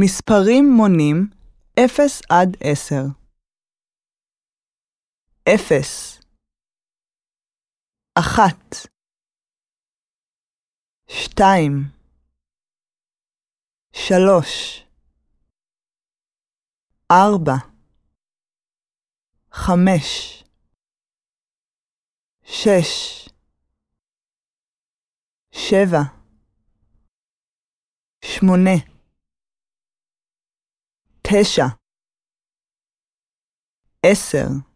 מספרים מונים 0 עד 10 0 1 2 3 4 5 6 7 8 תשע, עשר